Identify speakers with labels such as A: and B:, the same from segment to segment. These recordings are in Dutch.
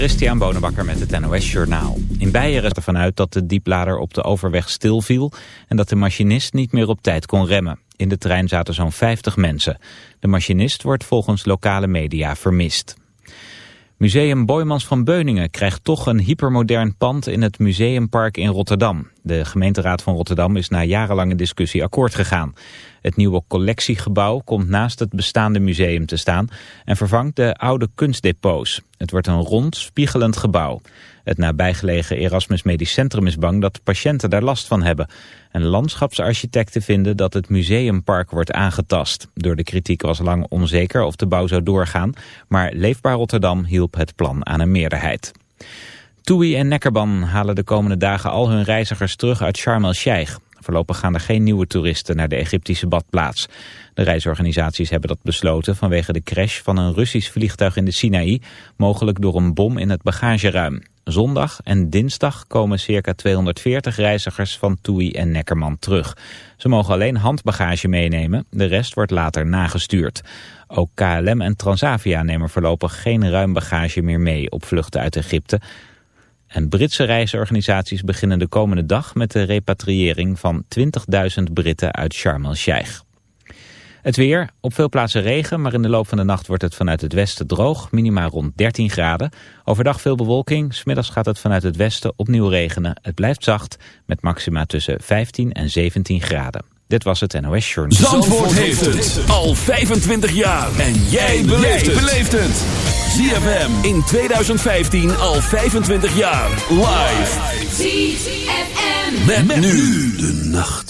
A: Christian Bonenbakker met het NOS Journaal. In Beieren ervan uit dat de dieplader op de overweg stilviel... en dat de machinist niet meer op tijd kon remmen. In de trein zaten zo'n 50 mensen. De machinist wordt volgens lokale media vermist. Museum Boymans van Beuningen krijgt toch een hypermodern pand in het Museumpark in Rotterdam. De gemeenteraad van Rotterdam is na jarenlange discussie akkoord gegaan. Het nieuwe collectiegebouw komt naast het bestaande museum te staan en vervangt de oude kunstdepots. Het wordt een rond, spiegelend gebouw. Het nabijgelegen Erasmus Medisch Centrum is bang dat patiënten daar last van hebben. En landschapsarchitecten vinden dat het museumpark wordt aangetast. Door de kritiek was lang onzeker of de bouw zou doorgaan, maar Leefbaar Rotterdam hielp het plan aan een meerderheid. TUI en Neckerban halen de komende dagen al hun reizigers terug uit Sharm el-Sheikh. Voorlopig gaan er geen nieuwe toeristen naar de Egyptische badplaats. De reisorganisaties hebben dat besloten vanwege de crash van een Russisch vliegtuig in de Sinaï, mogelijk door een bom in het bagageruim. Zondag en dinsdag komen circa 240 reizigers van TUI en Neckerman terug. Ze mogen alleen handbagage meenemen, de rest wordt later nagestuurd. Ook KLM en Transavia nemen voorlopig geen ruim bagage meer mee op vluchten uit Egypte. En Britse reisorganisaties beginnen de komende dag met de repatriëring van 20.000 Britten uit Sharm el-Sheikh. Het weer, op veel plaatsen regen, maar in de loop van de nacht wordt het vanuit het westen droog, minima rond 13 graden. Overdag veel bewolking, smiddags gaat het vanuit het westen opnieuw regenen. Het blijft zacht, met maxima tussen 15 en 17 graden. Dit was het NOS Journal.
B: Zandvoort, heeft het al 25 jaar. En jij beleeft het. ZFM in 2015 al 25 jaar. Live. ZFM. met nu de nacht.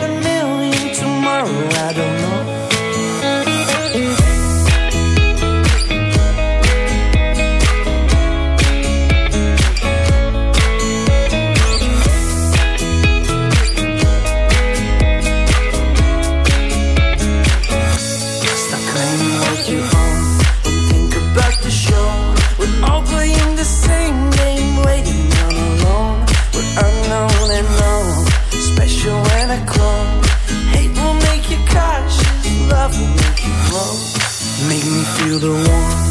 C: You're the one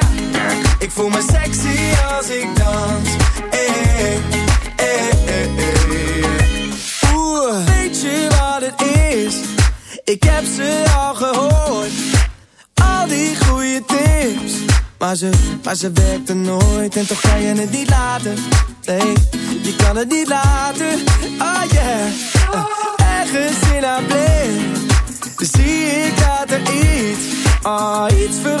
D: Ik voel me sexy als ik dans. Hey, hey, hey, hey. Oeh, weet je wat het is? Ik heb ze al gehoord al die goede tips. Maar ze, maar ze werkte nooit en toch kan je het niet laten. Nee, je kan het niet laten. Oh yeah, uh, ergens in haar blik zie ik dat er iets, oh, iets veranderd is.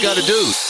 E: you got to do.